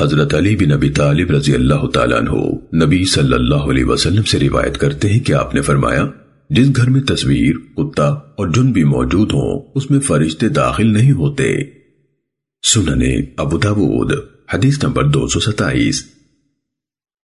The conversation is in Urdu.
حضرت علی بن ابی طالب رضی اللہ تعالیٰ عنہ نبی صلی اللہ علیہ وسلم سے روایت کرتے ہیں کہ آپ نے فرمایا، جس گھر میں تصویر، کتا اور جن بھی موجود ہوں، اس میں فرشتے داخل نہیں ہوتے۔ سننے ابو داود، حدیث نمبر دو سو ستائیس۔